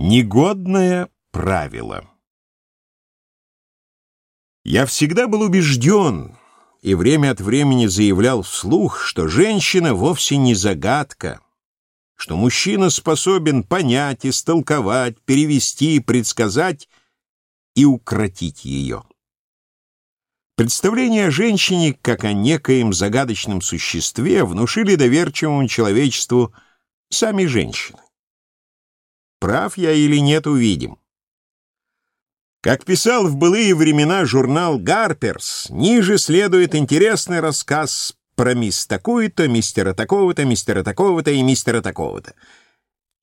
Негодное правило Я всегда был убежден и время от времени заявлял вслух, что женщина вовсе не загадка, что мужчина способен понять, истолковать, перевести, предсказать и укротить ее. Представление о женщине, как о некоем загадочном существе, внушили доверчивому человечеству сами женщины. Прав я или нет, увидим. Как писал в былые времена журнал «Гарперс», ниже следует интересный рассказ про мисс такую-то, мистера такого-то, мистера такого-то и мистера такого-то.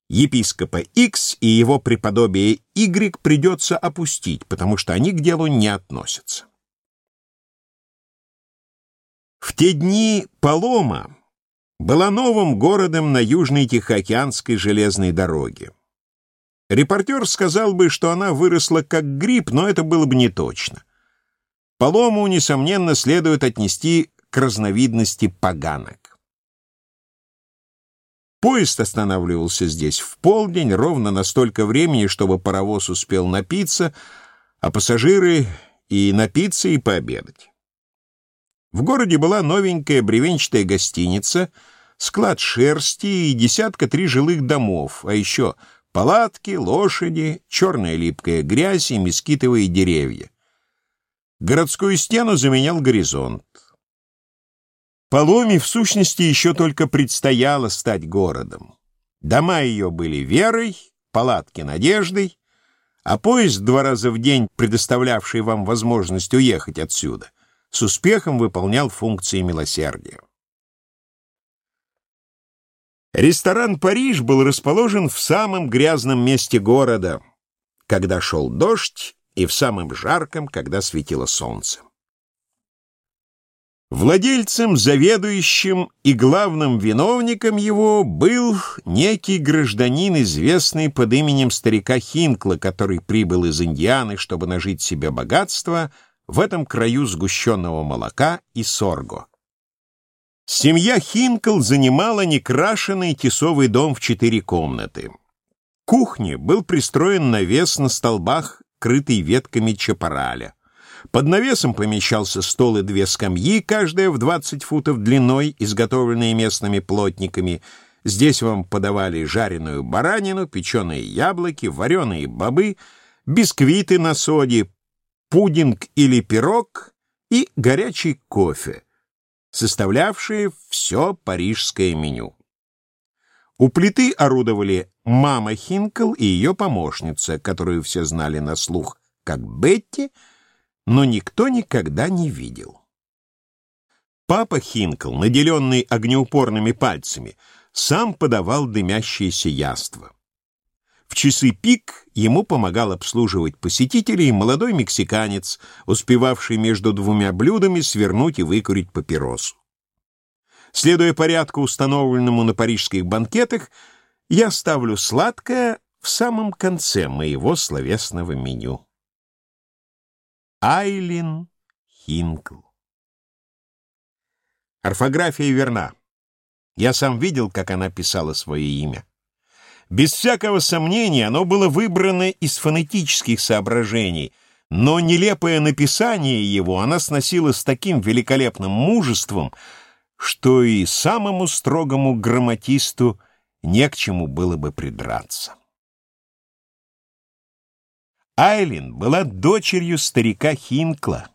Епископа X и его преподобие Y придется опустить, потому что они к делу не относятся. В те дни Палома была новым городом на Южной Тихоокеанской железной дороге. Репортер сказал бы, что она выросла как гриб, но это было бы не точно. Полому, несомненно, следует отнести к разновидности поганок. Поезд останавливался здесь в полдень, ровно на столько времени, чтобы паровоз успел напиться, а пассажиры и напиться, и пообедать. В городе была новенькая бревенчатая гостиница, склад шерсти и десятка три жилых домов, а еще Палатки, лошади, черная липкая грязь и мескитовые деревья. Городскую стену заменял горизонт. Паломе, в сущности, еще только предстояло стать городом. Дома ее были верой, палатки — надеждой, а поезд два раза в день, предоставлявший вам возможность уехать отсюда, с успехом выполнял функции милосердия. Ресторан «Париж» был расположен в самом грязном месте города, когда шел дождь, и в самом жарком, когда светило солнце. Владельцем, заведующим и главным виновником его был некий гражданин, известный под именем старика Хинкла, который прибыл из Индианы, чтобы нажить себе богатство в этом краю сгущенного молока и сорго. Семья Хинкл занимала некрашенный тесовый дом в четыре комнаты. Кухне был пристроен навес на столбах, крытый ветками чапараля. Под навесом помещался стол и две скамьи, каждая в 20 футов длиной, изготовленные местными плотниками. Здесь вам подавали жареную баранину, печеные яблоки, вареные бобы, бисквиты на соде, пудинг или пирог и горячий кофе составлявшие все парижское меню. У плиты орудовали мама Хинкл и ее помощница, которую все знали на слух, как Бетти, но никто никогда не видел. Папа Хинкл, наделенный огнеупорными пальцами, сам подавал дымящееся яство. В часы пик ему помогал обслуживать посетителей молодой мексиканец, успевавший между двумя блюдами свернуть и выкурить папиросу. Следуя порядку, установленному на парижских банкетах, я ставлю сладкое в самом конце моего словесного меню. Айлин Хинкл Орфография верна. Я сам видел, как она писала свое имя. Без всякого сомнения, оно было выбрано из фонетических соображений, но нелепое написание его она сносила с таким великолепным мужеством, что и самому строгому грамматисту не к чему было бы придраться. Айлин была дочерью старика Хинкла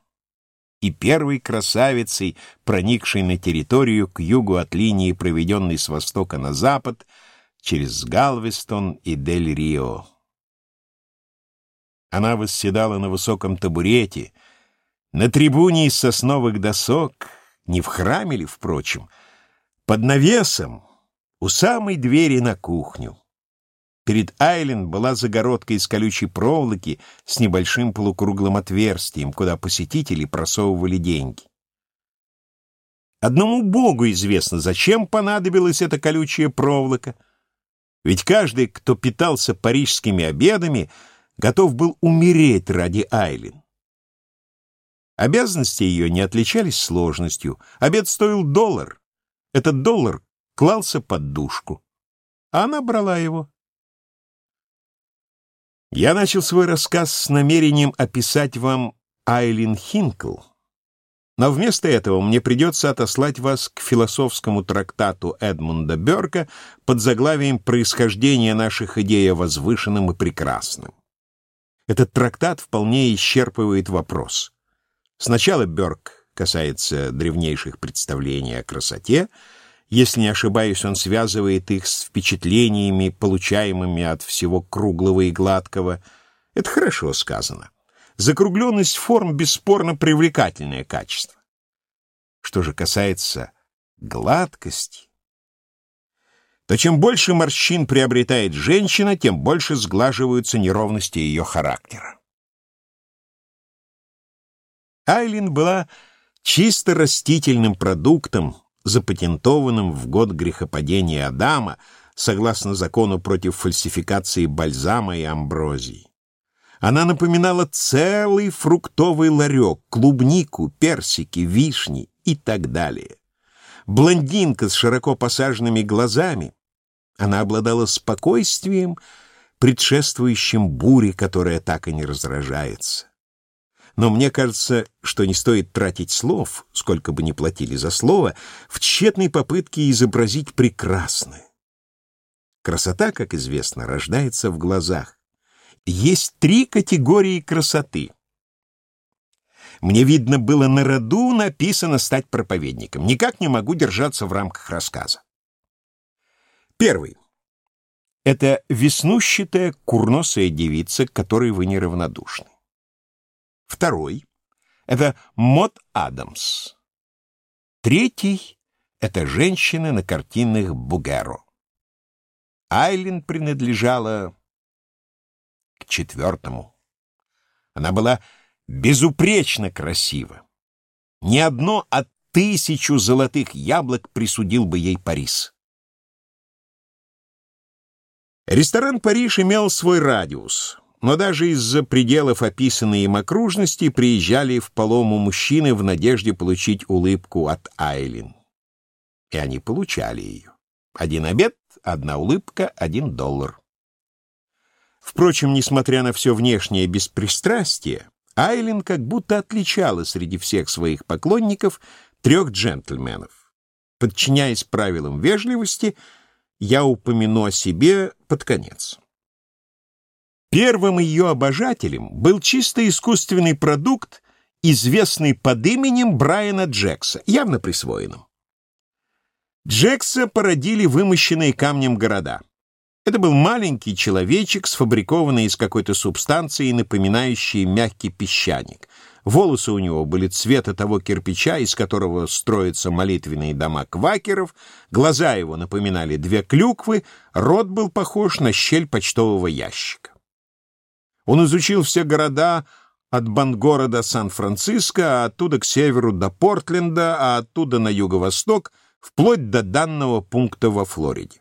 и первой красавицей, проникшей на территорию к югу от линии, проведенной с востока на запад, через Галвестон и Дель-Рио. Она восседала на высоком табурете, на трибуне из сосновых досок, не в храме ли, впрочем, под навесом, у самой двери на кухню. Перед Айлен была загородка из колючей проволоки с небольшим полукруглым отверстием, куда посетители просовывали деньги. Одному Богу известно, зачем понадобилась эта колючая проволока — ведь каждый, кто питался парижскими обедами, готов был умереть ради Айлин. Обязанности ее не отличались сложностью. Обед стоил доллар. Этот доллар клался под душку. А она брала его. Я начал свой рассказ с намерением описать вам Айлин Хинкл, но вместо этого мне придется отослать вас к философскому трактату Эдмунда Бёрка под заглавием «Происхождение наших идей о возвышенном и прекрасном». Этот трактат вполне исчерпывает вопрос. Сначала Бёрк касается древнейших представлений о красоте, если не ошибаюсь, он связывает их с впечатлениями, получаемыми от всего круглого и гладкого. Это хорошо сказано. Закругленность форм бесспорно привлекательное качество. Что же касается гладкости, то чем больше морщин приобретает женщина, тем больше сглаживаются неровности ее характера. Айлин была чисто растительным продуктом, запатентованным в год грехопадения Адама, согласно закону против фальсификации бальзама и амброзии. Она напоминала целый фруктовый ларек, клубнику, персики, вишни и так далее. Блондинка с широко посаженными глазами, она обладала спокойствием, предшествующим буре, которая так и не разражается. Но мне кажется, что не стоит тратить слов, сколько бы ни платили за слово, в тщетной попытке изобразить прекрасное. Красота, как известно, рождается в глазах. Есть три категории красоты. Мне, видно, было на роду написано стать проповедником. Никак не могу держаться в рамках рассказа. Первый. Это веснущатая курносая девица, к которой вы неравнодушны. Второй — это Мод Адамс. Третий — это женщины на картинах Бугеро. Айлин принадлежала к четвертому. Она была безупречно красива. Ни одно от тысячу золотых яблок присудил бы ей Парис. Ресторан «Париж» имел свой радиус, но даже из-за пределов описанной им окружности приезжали в Палому мужчины в надежде получить улыбку от Айлин. И они получали ее. Один обед, одна улыбка, один доллар. Впрочем, несмотря на все внешнее беспристрастие, Айлин как будто отличала среди всех своих поклонников трех джентльменов. Подчиняясь правилам вежливости, я упомяну о себе под конец. Первым ее обожателем был чисто искусственный продукт, известный под именем Брайана Джекса, явно присвоенным. Джекса породили вымощенные камнем города. Это был маленький человечек, сфабрикованный из какой-то субстанции, напоминающей мягкий песчаник. Волосы у него были цвета того кирпича, из которого строятся молитвенные дома квакеров, глаза его напоминали две клюквы, рот был похож на щель почтового ящика. Он изучил все города от Бангора до Сан-Франциско, а оттуда к северу до Портленда, а оттуда на юго-восток, вплоть до данного пункта во Флориде.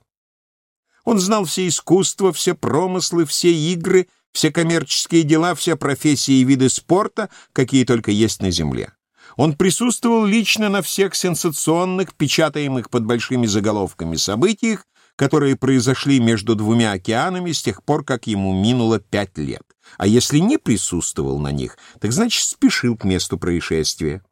Он знал все искусства, все промыслы, все игры — все коммерческие дела, все профессии и виды спорта, какие только есть на Земле. Он присутствовал лично на всех сенсационных, печатаемых под большими заголовками событиях, которые произошли между двумя океанами с тех пор, как ему минуло пять лет. А если не присутствовал на них, так значит спешил к месту происшествия.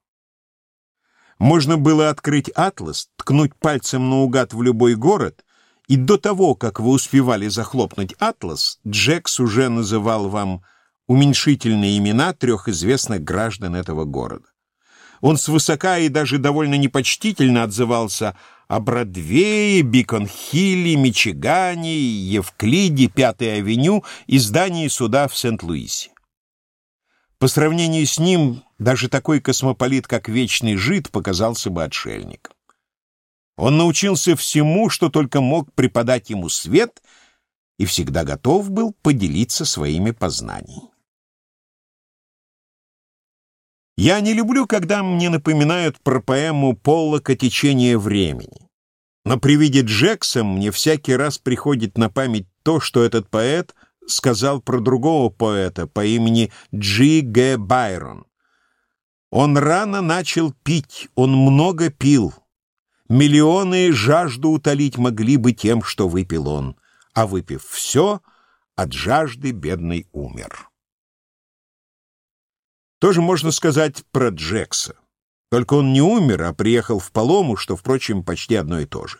Можно было открыть атлас, ткнуть пальцем наугад в любой город и до того, как вы успевали захлопнуть «Атлас», Джекс уже называл вам уменьшительные имена трех известных граждан этого города. Он свысока и даже довольно непочтительно отзывался о Бродвее, Бикон-Хилле, Мичигане, Евклиде, Пятой авеню и здании суда в Сент-Луисе. По сравнению с ним даже такой космополит, как Вечный Жид, показался бы отшельником. Он научился всему, что только мог преподать ему свет, и всегда готов был поделиться своими познаниями. Я не люблю, когда мне напоминают про поэму Поллока «Течение времени». Но при виде Джекса мне всякий раз приходит на память то, что этот поэт сказал про другого поэта по имени Джи Г. Байрон. Он рано начал пить, он много пил. Миллионы жажду утолить могли бы тем, что выпил он, а выпив все, от жажды бедный умер. Тоже можно сказать про Джекса. Только он не умер, а приехал в Палому, что, впрочем, почти одно и то же.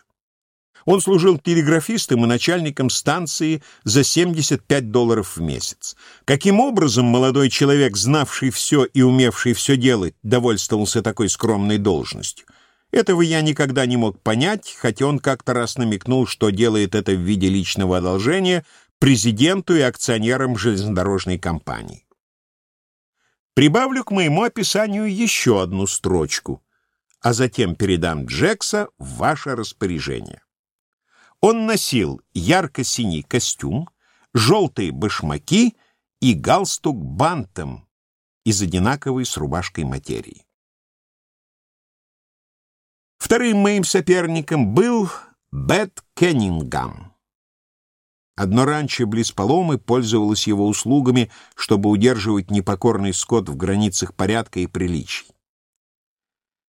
Он служил телеграфистом и начальником станции за 75 долларов в месяц. Каким образом молодой человек, знавший все и умевший все делать, довольствовался такой скромной должностью? Этого я никогда не мог понять, хотя он как-то раз намекнул, что делает это в виде личного одолжения президенту и акционерам железнодорожной компании. Прибавлю к моему описанию еще одну строчку, а затем передам Джекса в ваше распоряжение. Он носил ярко-синий костюм, желтые башмаки и галстук бантом из одинаковой с рубашкой материи. Вторым моим соперником был Бет Кеннингам. Одно ранчо близ Паломы пользовалось его услугами, чтобы удерживать непокорный скот в границах порядка и приличий.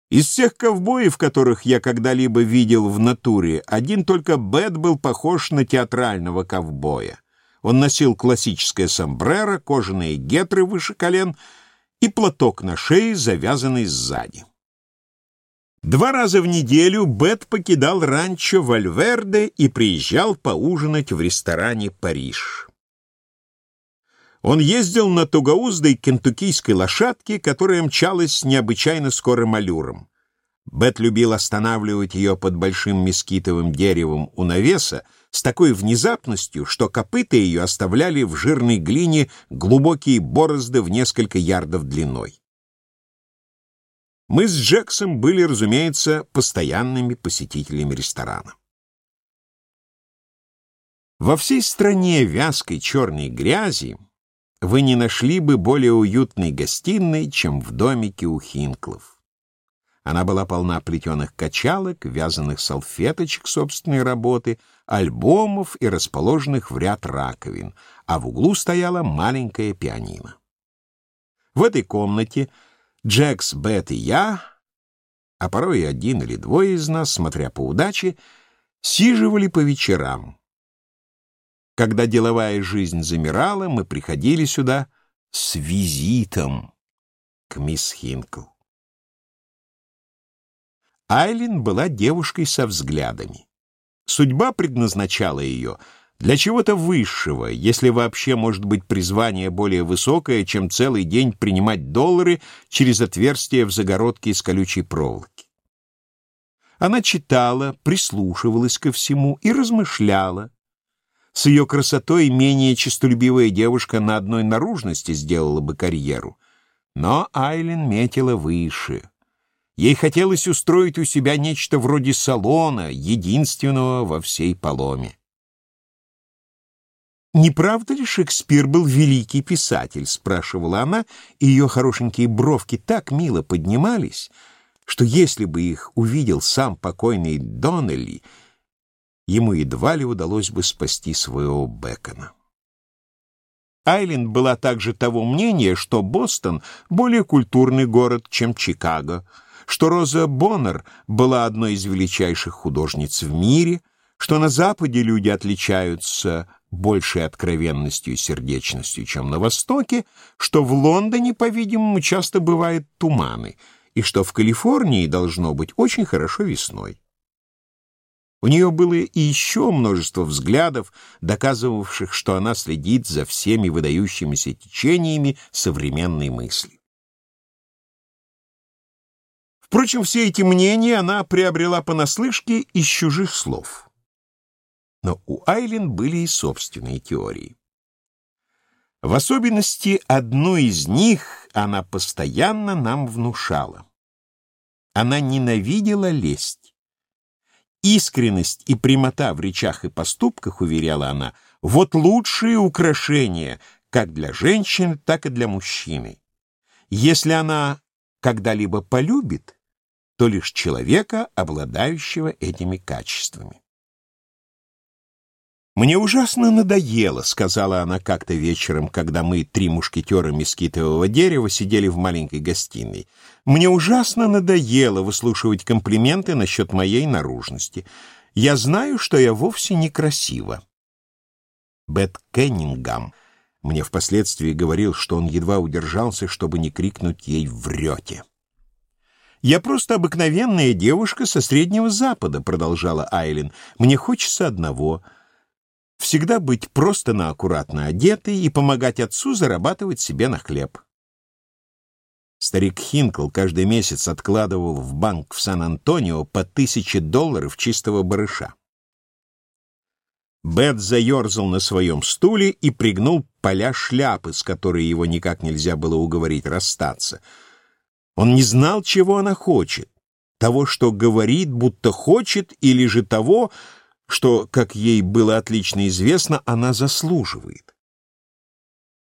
Из всех ковбоев, которых я когда-либо видел в натуре, один только Бет был похож на театрального ковбоя. Он носил классическое сомбреро, кожаные гетры выше колен и платок на шее, завязанный сзади. Два раза в неделю Бет покидал ранчо Вальверде и приезжал поужинать в ресторане «Париж». Он ездил на тугоуздой кентуккийской лошадке, которая мчалась с необычайно скорым аллюром. Бет любил останавливать ее под большим мескитовым деревом у навеса с такой внезапностью, что копыта ее оставляли в жирной глине глубокие борозды в несколько ярдов длиной. Мы с Джексом были, разумеется, постоянными посетителями ресторана. Во всей стране вязкой черной грязи вы не нашли бы более уютной гостиной, чем в домике у Хинклов. Она была полна плетеных качалок, вязаных салфеточек собственной работы, альбомов и расположенных в ряд раковин, а в углу стояла маленькая пианино. В этой комнате Джекс, Бет и я, а порой и один или двое из нас, смотря по удаче, сиживали по вечерам, когда деловая жизнь замирала, мы приходили сюда с визитом к мисс Хинкл. Айлин была девушкой со взглядами. Судьба предназначала ее для чего-то высшего, если вообще может быть призвание более высокое, чем целый день принимать доллары через отверстия в загородке из колючей проволоки. Она читала, прислушивалась ко всему и размышляла, с ее красотой менее честолюбивая девушка на одной наружности сделала бы карьеру. Но Айлин метила выше. Ей хотелось устроить у себя нечто вроде салона, единственного во всей Паломе. «Не правда ли Шекспир был великий писатель?» — спрашивала она, и ее хорошенькие бровки так мило поднимались, что если бы их увидел сам покойный Доннелли, ему едва ли удалось бы спасти своего Бекона. Айлин была также того мнения, что Бостон — более культурный город, чем Чикаго, что Роза Боннер была одной из величайших художниц в мире, что на Западе люди отличаются большей откровенностью и сердечностью, чем на Востоке, что в Лондоне, по-видимому, часто бывают туманы, и что в Калифорнии должно быть очень хорошо весной. У нее было и еще множество взглядов, доказывавших, что она следит за всеми выдающимися течениями современной мысли. Впрочем, все эти мнения она приобрела понаслышке из чужих слов. Но у Айлин были и собственные теории. В особенности одну из них она постоянно нам внушала. Она ненавидела лесть. Искренность и прямота в речах и поступках, уверяла она, вот лучшие украшения как для женщины, так и для мужчины. Если она когда-либо полюбит, то лишь человека, обладающего этими качествами. «Мне ужасно надоело», — сказала она как-то вечером, когда мы, три мушкетера мескитового дерева, сидели в маленькой гостиной. «Мне ужасно надоело выслушивать комплименты насчет моей наружности. Я знаю, что я вовсе некрасива». Бет Кеннингам мне впоследствии говорил, что он едва удержался, чтобы не крикнуть ей «врете». «Я просто обыкновенная девушка со Среднего Запада», — продолжала Айлин. «Мне хочется одного — всегда быть просто на аккуратно одетой и помогать отцу зарабатывать себе на хлеб». Старик Хинкл каждый месяц откладывал в банк в Сан-Антонио по тысяче долларов чистого барыша. Бет заерзал на своем стуле и пригнул поля шляпы, с которой его никак нельзя было уговорить расстаться. Он не знал, чего она хочет. Того, что говорит, будто хочет, или же того, что, как ей было отлично известно, она заслуживает.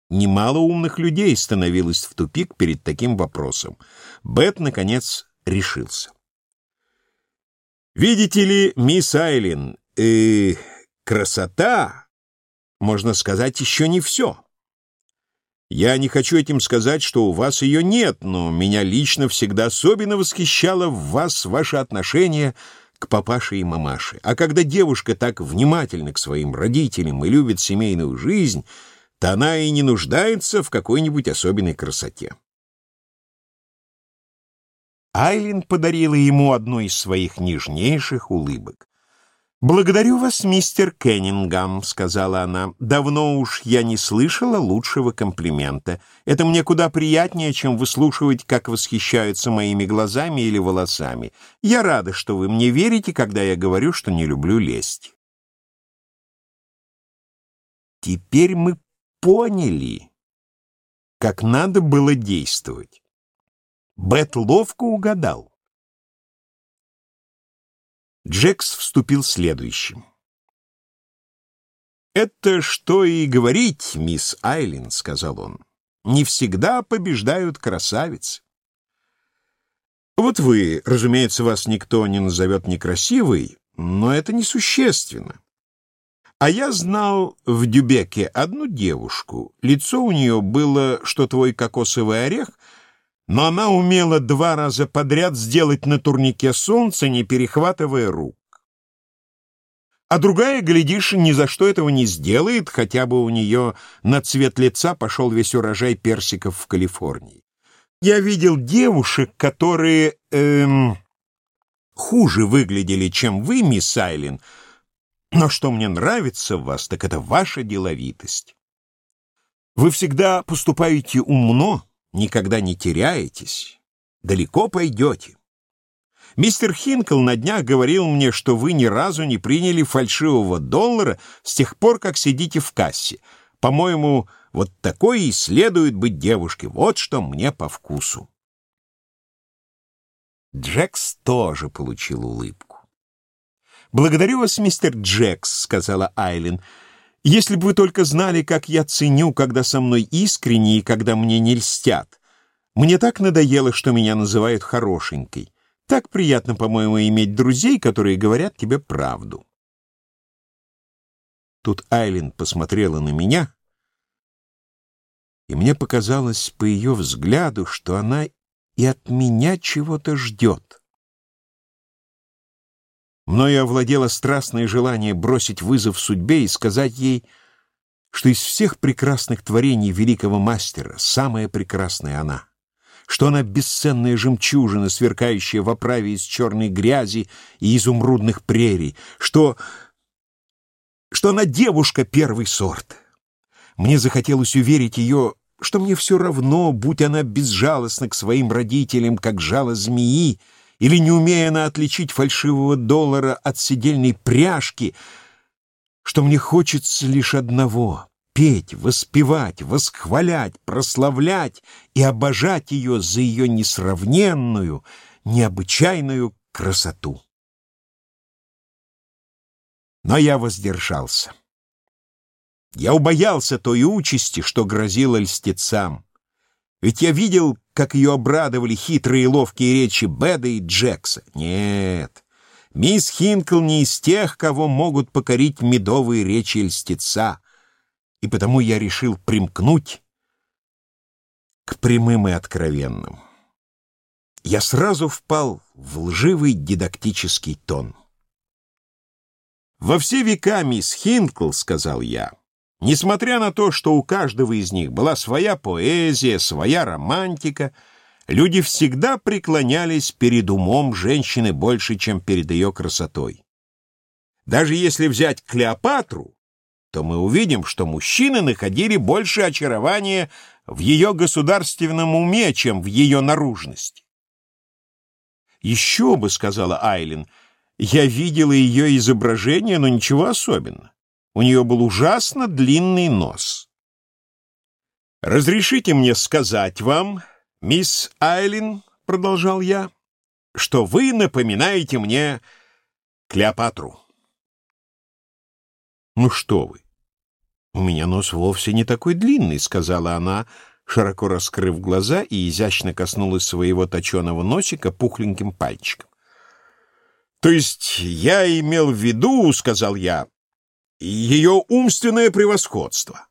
Немало умных людей становилось в тупик перед таким вопросом. Бет, наконец, решился. «Видите ли, мисс Айлин, э, красота, можно сказать, еще не все. Я не хочу этим сказать, что у вас ее нет, но меня лично всегда особенно восхищало в вас ваше отношение к папаше и мамаше. А когда девушка так внимательна к своим родителям и любит семейную жизнь, то она и не нуждается в какой-нибудь особенной красоте. Айлин подарила ему одну из своих нежнейших улыбок. «Благодарю вас, мистер Кеннингам», — сказала она. «Давно уж я не слышала лучшего комплимента. Это мне куда приятнее, чем выслушивать, как восхищаются моими глазами или волосами. Я рада, что вы мне верите, когда я говорю, что не люблю лесть». Теперь мы поняли, как надо было действовать. Бет ловко угадал. Джекс вступил следующим. «Это что и говорить, мисс Айлин», — сказал он. «Не всегда побеждают красавицы». «Вот вы, разумеется, вас никто не назовет некрасивой, но это несущественно. А я знал в Дюбеке одну девушку. Лицо у нее было, что твой кокосовый орех — но она умела два раза подряд сделать на турнике солнце, не перехватывая рук. А другая, глядишь, ни за что этого не сделает, хотя бы у нее на цвет лица пошел весь урожай персиков в Калифорнии. Я видел девушек, которые эм, хуже выглядели, чем вы, мисс Айлин, но что мне нравится в вас, так это ваша деловитость. Вы всегда поступаете умно, никогда не теряетесь, далеко пойдете. Мистер Хинкл на днях говорил мне, что вы ни разу не приняли фальшивого доллара с тех пор, как сидите в кассе. По-моему, вот такой и следует быть девушке. Вот что мне по вкусу. Джекс тоже получил улыбку. «Благодарю вас, мистер Джекс», — сказала Айлин. Если бы вы только знали, как я ценю, когда со мной искренне и когда мне не льстят. Мне так надоело, что меня называют хорошенькой. Так приятно, по-моему, иметь друзей, которые говорят тебе правду. Тут Айлин посмотрела на меня, и мне показалось по ее взгляду, что она и от меня чего-то ждет. Мною овладело страстное желание бросить вызов судьбе и сказать ей, что из всех прекрасных творений великого мастера самая прекрасная она, что она бесценная жемчужина, сверкающая в оправе из черной грязи и изумрудных прерий, что... что она девушка первый сорт. Мне захотелось уверить ее, что мне все равно, будь она безжалостна к своим родителям, как жало змеи, или не умея она отличить фальшивого доллара от сидельной пряжки, что мне хочется лишь одного — петь, воспевать, восхвалять, прославлять и обожать ее за ее несравненную, необычайную красоту. Но я воздержался. Я убоялся той участи, что грозила льстецам. Ведь я видел, как ее обрадовали хитрые и ловкие речи Беда и Джекса. Нет, мисс Хинкл не из тех, кого могут покорить медовые речи льстеца, и потому я решил примкнуть к прямым и откровенным. Я сразу впал в лживый дидактический тон. «Во все века, мисс Хинкл, — сказал я, — Несмотря на то, что у каждого из них была своя поэзия, своя романтика, люди всегда преклонялись перед умом женщины больше, чем перед ее красотой. Даже если взять Клеопатру, то мы увидим, что мужчины находили больше очарования в ее государственном уме, чем в ее наружности. «Еще бы», — сказала Айлин, — «я видела ее изображение, но ничего особенного. У нее был ужасно длинный нос». «Разрешите мне сказать вам, мисс Айлин», — продолжал я, — «что вы напоминаете мне Клеопатру». «Ну что вы! У меня нос вовсе не такой длинный», — сказала она, широко раскрыв глаза и изящно коснулась своего точеного носика пухленьким пальчиком. «То есть я имел в виду, — сказал я, — ее умственное превосходство».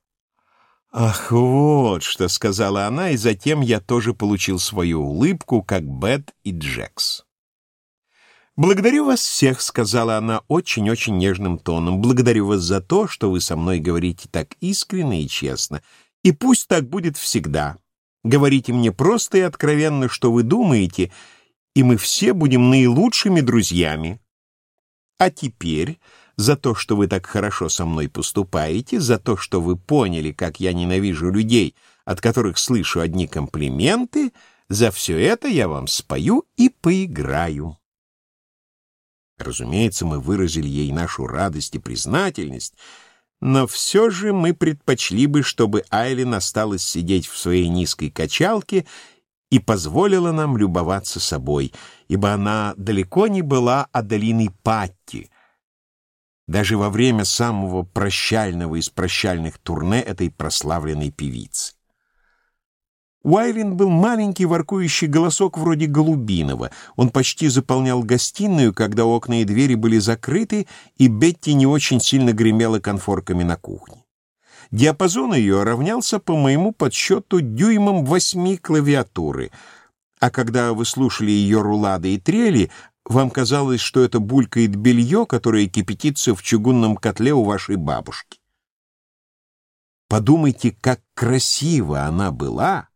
«Ах, вот что!» — сказала она, и затем я тоже получил свою улыбку, как Бет и Джекс. «Благодарю вас всех», — сказала она очень-очень нежным тоном. «Благодарю вас за то, что вы со мной говорите так искренне и честно. И пусть так будет всегда. Говорите мне просто и откровенно, что вы думаете, и мы все будем наилучшими друзьями. А теперь за то, что вы так хорошо со мной поступаете, за то, что вы поняли, как я ненавижу людей, от которых слышу одни комплименты, за все это я вам спою и поиграю». Разумеется, мы выразили ей нашу радость и признательность, но все же мы предпочли бы, чтобы Айлин осталась сидеть в своей низкой качалке и позволила нам любоваться собой, ибо она далеко не была Адалиной Патти. Даже во время самого прощального из прощальных турне этой прославленной певицы. Уайлин был маленький воркующий голосок вроде голубиного. Он почти заполнял гостиную, когда окна и двери были закрыты, и Бетти не очень сильно гремела конфорками на кухне. Диапазон ее равнялся, по моему подсчету, дюймом восьми клавиатуры, а когда вы слушали ее рулады и трели, вам казалось, что это булькает белье, которое кипятится в чугунном котле у вашей бабушки. Подумайте, как красиво она была,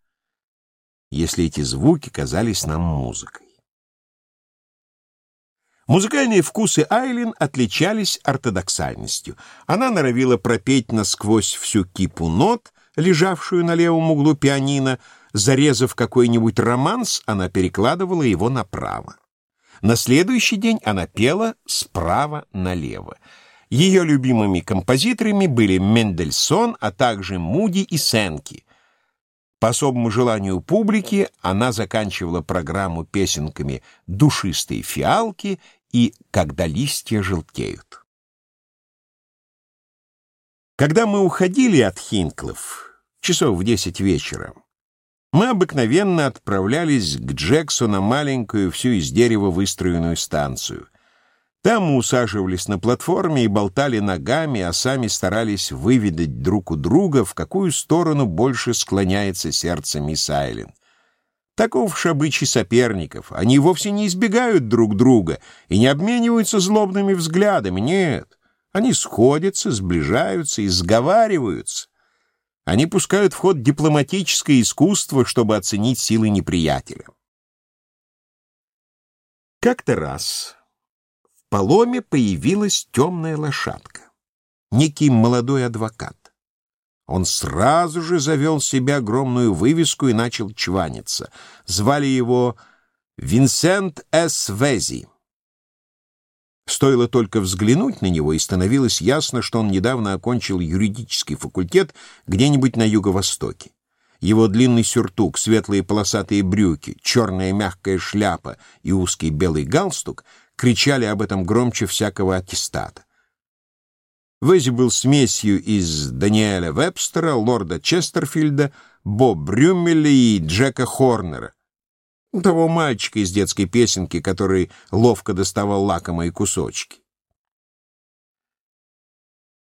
если эти звуки казались нам музыкой. Музыкальные вкусы Айлин отличались ортодоксальностью. Она норовила пропеть насквозь всю кипу нот, лежавшую на левом углу пианино. Зарезав какой-нибудь романс, она перекладывала его направо. На следующий день она пела справа налево. Ее любимыми композиторами были Мендельсон, а также Муди и Сенки. По особому желанию публики она заканчивала программу песенками «Душистые фиалки» и «Когда листья желтеют». Когда мы уходили от Хинклов, часов в десять вечера, мы обыкновенно отправлялись к Джексу на маленькую, всю из дерева выстроенную станцию. Там мы усаживались на платформе и болтали ногами, а сами старались выведать друг у друга, в какую сторону больше склоняется сердце мисс Айлен. Таков уж соперников. Они вовсе не избегают друг друга и не обмениваются злобными взглядами. Нет, они сходятся, сближаются и сговариваются. Они пускают в ход дипломатическое искусство, чтобы оценить силы неприятеля. Как-то раз Поломе появилась темная лошадка, некий молодой адвокат. Он сразу же завел себе огромную вывеску и начал чваниться. Звали его Винсент С. Вези. Стоило только взглянуть на него, и становилось ясно, что он недавно окончил юридический факультет где-нибудь на юго-востоке. Его длинный сюртук, светлые полосатые брюки, черная мягкая шляпа и узкий белый галстук — кричали об этом громче всякого аттестата. Вези был смесью из Даниэля Вебстера, лорда Честерфилда, Бо Брюмеля и Джека Хорнера, того мальчика из детской песенки, который ловко доставал лакомые кусочки.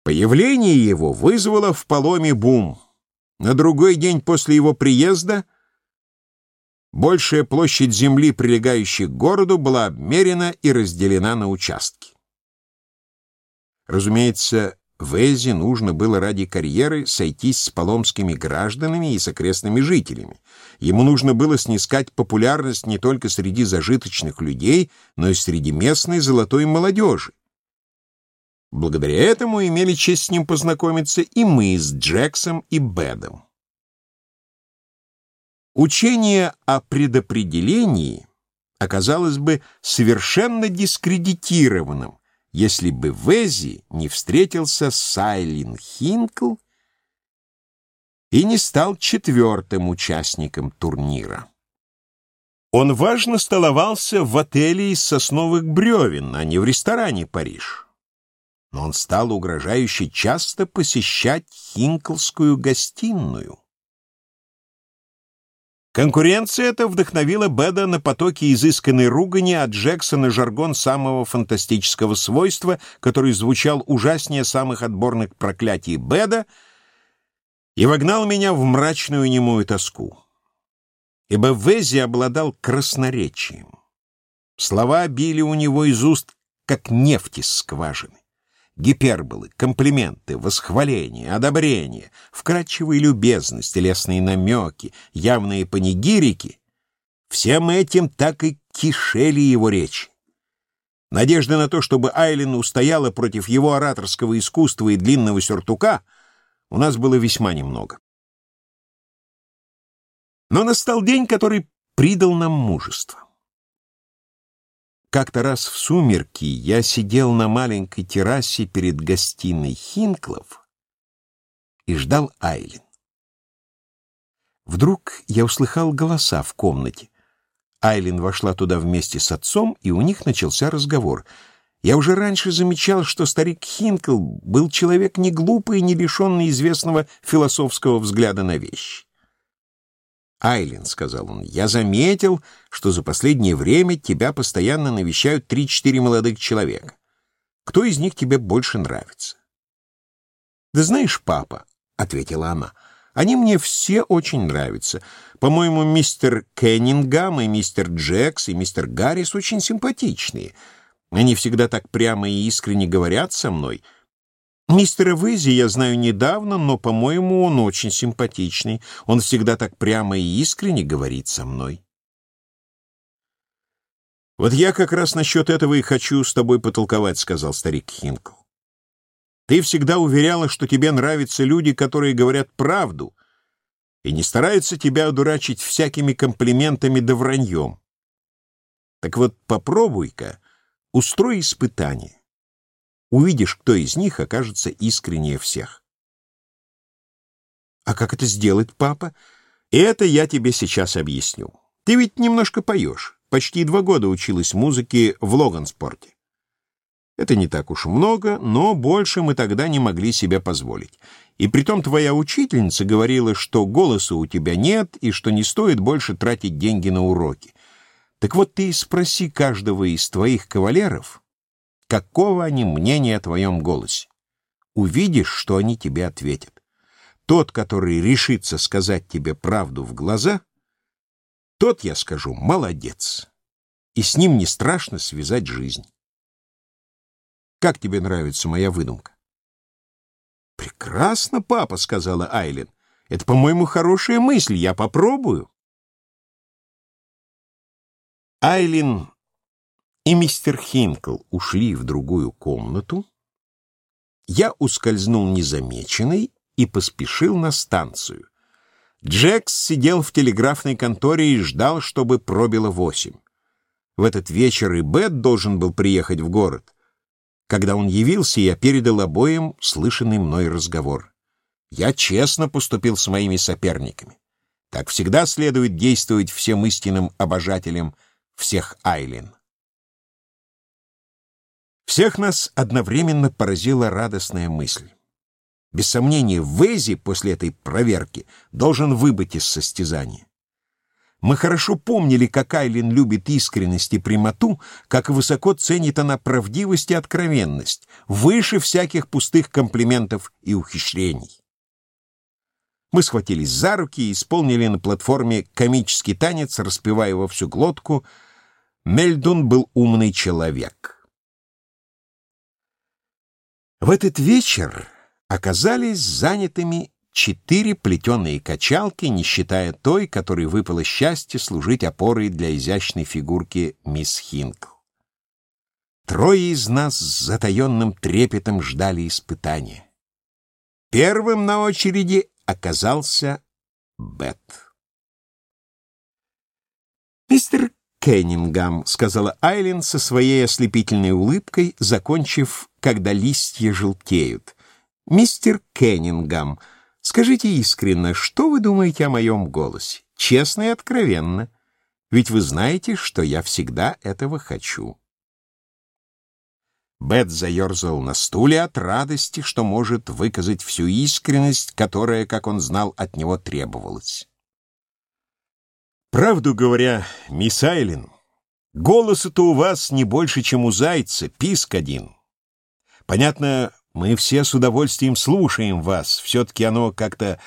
Появление его вызвало в поломе бум. На другой день после его приезда — Большая площадь земли, прилегающей к городу, была обмерена и разделена на участки. Разумеется, Везе нужно было ради карьеры сойтись с паломскими гражданами и с окрестными жителями. Ему нужно было снискать популярность не только среди зажиточных людей, но и среди местной золотой молодежи. Благодаря этому имели честь с ним познакомиться и мы с Джексом и Бэдом. Учение о предопределении оказалось бы совершенно дискредитированным, если бы Вези не встретился Сайлин Хинкл и не стал четвертым участником турнира. Он важно столовался в отеле из сосновых бревен, а не в ресторане «Париж». Но он стал угрожающе часто посещать Хинклскую гостиную. Конкуренция эта вдохновила Беда на потоки изысканной ругани от Джексона жаргон самого фантастического свойства, который звучал ужаснее самых отборных проклятий Беда, и вогнал меня в мрачную немую тоску. Ибо Вези обладал красноречием. Слова били у него из уст, как нефть из скважины гиперболы, комплименты, восхваления, одобрения, вкрадчивые любезности, лестные намеки, явные панигирики — всем этим так и кишели его речи. Надежды на то, чтобы Айлин устояла против его ораторского искусства и длинного сюртука, у нас было весьма немного. Но настал день, который придал нам мужество. Как-то раз в сумерки я сидел на маленькой террасе перед гостиной Хинклов и ждал Айлин. Вдруг я услыхал голоса в комнате. Айлин вошла туда вместе с отцом, и у них начался разговор. Я уже раньше замечал, что старик Хинкл был человек не глупый и не лишенный известного философского взгляда на вещи. «Айлин», — сказал он, — «я заметил, что за последнее время тебя постоянно навещают три-четыре молодых человека. Кто из них тебе больше нравится?» «Да знаешь, папа», — ответила она, — «они мне все очень нравятся. По-моему, мистер Кеннингам и мистер Джекс и мистер Гаррис очень симпатичные. Они всегда так прямо и искренне говорят со мной». Мистера Вэзи я знаю недавно, но, по-моему, он очень симпатичный. Он всегда так прямо и искренне говорит со мной. «Вот я как раз насчет этого и хочу с тобой потолковать», — сказал старик Хинкл. «Ты всегда уверяла, что тебе нравятся люди, которые говорят правду и не стараются тебя одурачить всякими комплиментами да враньем. Так вот попробуй-ка, устрой испытание. Увидишь, кто из них окажется искреннее всех. А как это сделать, папа? Это я тебе сейчас объясню. Ты ведь немножко поешь. Почти два года училась музыке в Логанспорте. Это не так уж много, но больше мы тогда не могли себе позволить. И притом твоя учительница говорила, что голоса у тебя нет и что не стоит больше тратить деньги на уроки. Так вот ты спроси каждого из твоих кавалеров, какого они мнения о твоем голосе. Увидишь, что они тебе ответят. Тот, который решится сказать тебе правду в глаза, тот, я скажу, молодец. И с ним не страшно связать жизнь. Как тебе нравится моя выдумка? Прекрасно, папа, сказала Айлен. Это, по-моему, хорошая мысль, я попробую. Айлин и мистер Хинкл ушли в другую комнату, я ускользнул незамеченный и поспешил на станцию. Джекс сидел в телеграфной конторе и ждал, чтобы пробило восемь. В этот вечер и Бет должен был приехать в город. Когда он явился, я передал обоим слышанный мной разговор. Я честно поступил с моими соперниками. Так всегда следует действовать всем истинным обожателям всех Айлин. Всех нас одновременно поразила радостная мысль. Без сомнения, Вези после этой проверки должен выбыть из состязания. Мы хорошо помнили, как Айлин любит искренность и прямоту, как высоко ценит она правдивость и откровенность, выше всяких пустых комплиментов и ухищрений. Мы схватились за руки и исполнили на платформе комический танец, распевая во всю глотку «Мельдун был умный человек». В этот вечер оказались занятыми четыре плетеные качалки, не считая той, которой выпало счастье служить опорой для изящной фигурки мисс Хинкл. Трое из нас с затаенным трепетом ждали испытания. Первым на очереди оказался Бет. «Мистер Кеннингам», — сказала Айлин со своей ослепительной улыбкой, закончив, когда листья желтеют. «Мистер Кеннингам, скажите искренне, что вы думаете о моем голосе? Честно и откровенно. Ведь вы знаете, что я всегда этого хочу». Бет заерзал на стуле от радости, что может выказать всю искренность, которая, как он знал, от него требовалась. «Правду говоря, мисс Айлин, голоса-то у вас не больше, чем у зайца, писк один. Понятно, мы все с удовольствием слушаем вас, все-таки оно как-то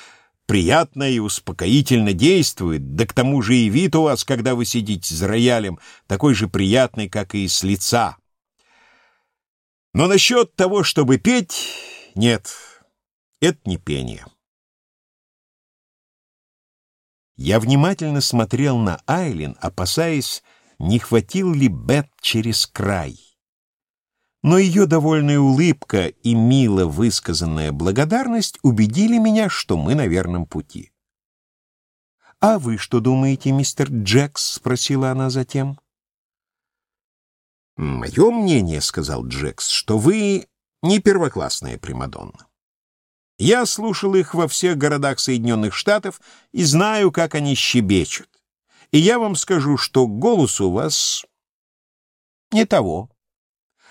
приятно и успокоительно действует, да к тому же и вид у вас, когда вы сидите за роялем, такой же приятный, как и с лица». Но насчет того, чтобы петь, нет, это не пение. Я внимательно смотрел на Айлин, опасаясь, не хватил ли Бет через край. Но ее довольная улыбка и мило высказанная благодарность убедили меня, что мы на верном пути. «А вы что думаете, мистер Джекс?» — спросила она затем. «Мое мнение, — сказал Джекс, — что вы не первоклассная Примадонна. Я слушал их во всех городах Соединенных Штатов и знаю, как они щебечут. И я вам скажу, что голос у вас не того.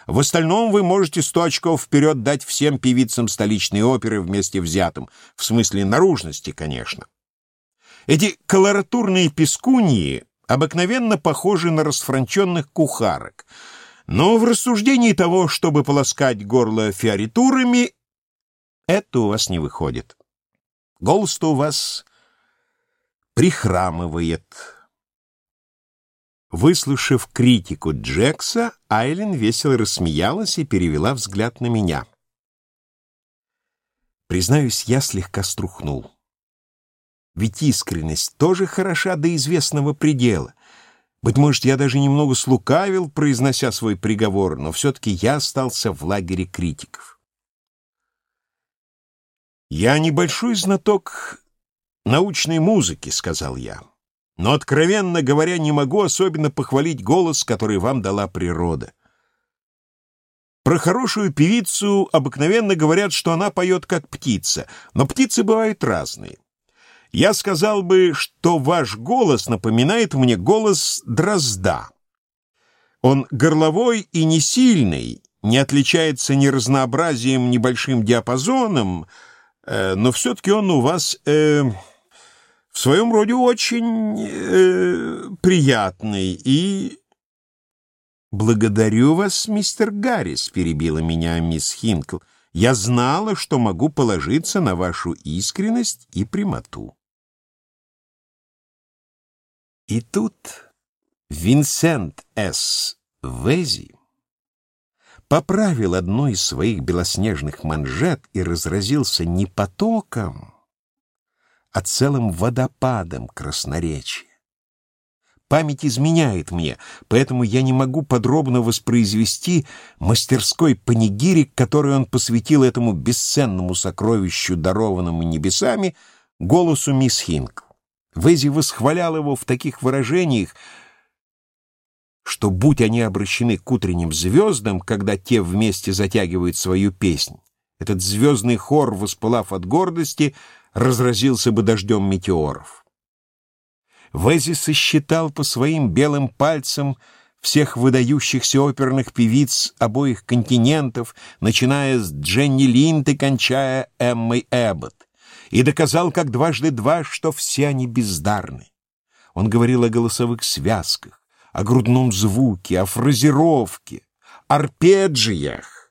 В остальном вы можете сто очков вперед дать всем певицам столичной оперы вместе взятым, в смысле наружности, конечно. Эти колоратурные пескуньи обыкновенно похожи на расфранченных кухарок — но в рассуждении того, чтобы полоскать горло фиоритурами, это у вас не выходит. Голос-то у вас прихрамывает. Выслушав критику Джекса, Айлин весело рассмеялась и перевела взгляд на меня. Признаюсь, я слегка струхнул. Ведь искренность тоже хороша до известного предела. Быть может, я даже немного слукавил, произнося свой приговор, но все-таки я остался в лагере критиков. «Я небольшой знаток научной музыки», — сказал я, «но, откровенно говоря, не могу особенно похвалить голос, который вам дала природа. Про хорошую певицу обыкновенно говорят, что она поет как птица, но птицы бывают разные. Я сказал бы, что ваш голос напоминает мне голос дрозда. Он горловой и не сильный, не отличается ни разнообразием, ни большим диапазоном, но все-таки он у вас э, в своем роде очень э, приятный и... «Благодарю вас, мистер Гаррис», — перебила меня мисс Хинкл. «Я знала, что могу положиться на вашу искренность и прямоту». И тут Винсент С. Вези поправил одну из своих белоснежных манжет и разразился не потоком, а целым водопадом красноречия. Память изменяет мне, поэтому я не могу подробно воспроизвести мастерской панигирик, который он посвятил этому бесценному сокровищу, дарованному небесами, голосу мисс Хинкл. Вези восхвалял его в таких выражениях, что, будь они обращены к утренним звездам, когда те вместе затягивают свою песнь, этот звездный хор, воспылав от гордости, разразился бы дождем метеоров. Вези сосчитал по своим белым пальцам всех выдающихся оперных певиц обоих континентов, начиная с Дженни Линд и кончая Эммой Эббот и доказал как дважды два, что все они бездарны. Он говорил о голосовых связках, о грудном звуке, о фразировке, арпеджиях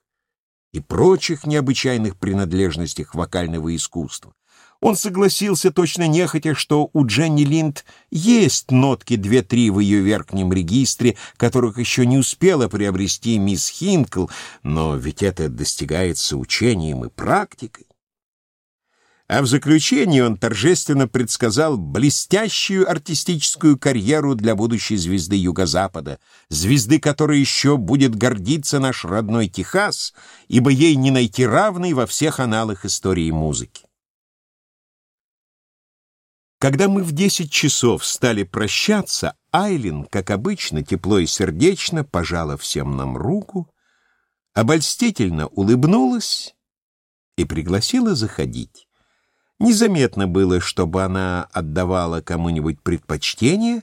и прочих необычайных принадлежностях вокального искусства. Он согласился точно нехотя, что у Дженни Линд есть нотки две-три в ее верхнем регистре, которых еще не успела приобрести мисс Хинкл, но ведь это достигается учением и практикой. А в заключение он торжественно предсказал блестящую артистическую карьеру для будущей звезды Юго-Запада, звезды, которой еще будет гордиться наш родной Техас, ибо ей не найти равной во всех аналах истории музыки. Когда мы в десять часов стали прощаться, Айлин, как обычно, тепло и сердечно пожала всем нам руку, обольстительно улыбнулась и пригласила заходить. Незаметно было, чтобы она отдавала кому-нибудь предпочтение,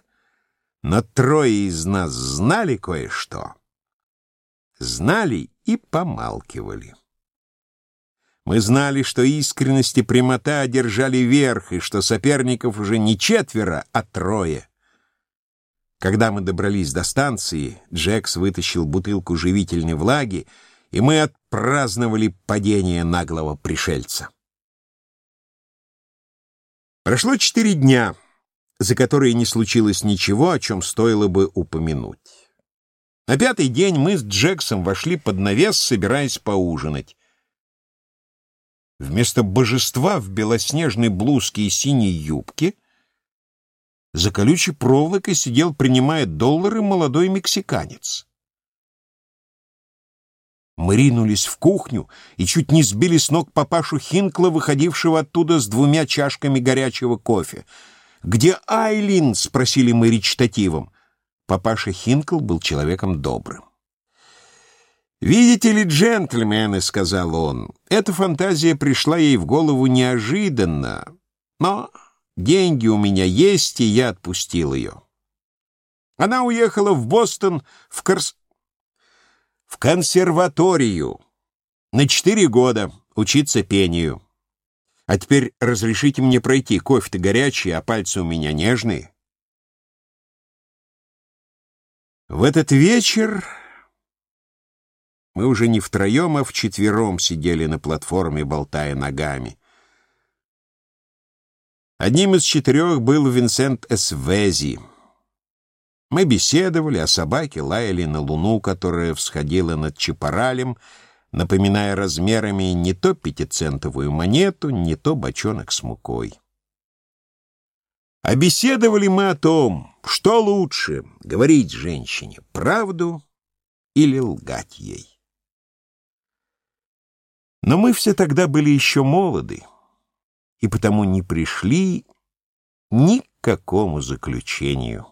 но трое из нас знали кое-что. Знали и помалкивали. Мы знали, что искренность и прямота одержали верх, и что соперников уже не четверо, а трое. Когда мы добрались до станции, Джекс вытащил бутылку живительной влаги, и мы отпраздновали падение наглого пришельца. Прошло четыре дня, за которые не случилось ничего, о чем стоило бы упомянуть. На пятый день мы с Джексом вошли под навес, собираясь поужинать. Вместо божества в белоснежной блузке и синей юбке за колючей проволокой сидел, принимая доллары, молодой мексиканец. Мы ринулись в кухню и чуть не сбили с ног папашу Хинкла, выходившего оттуда с двумя чашками горячего кофе. «Где Айлин?» — спросили мы речитативом. Папаша Хинкл был человеком добрым. «Видите ли, джентльмены», — сказал он, — «эта фантазия пришла ей в голову неожиданно, но деньги у меня есть, и я отпустил ее». Она уехала в Бостон в, Корс... в консерваторию на четыре года учиться пению. А теперь разрешите мне пройти, кофе-то горячий, а пальцы у меня нежные. В этот вечер мы уже не втроем, а вчетвером сидели на платформе, болтая ногами. Одним из четырех был Винсент Эсвези. Мы беседовали, а собаки лаяли на луну, которая всходила над Чапаралем, напоминая размерами не то пятицентовую монету, не то бочонок с мукой. А беседовали мы о том, что лучше — говорить женщине правду или лгать ей. Но мы все тогда были еще молоды, и потому не пришли ни к какому заключению.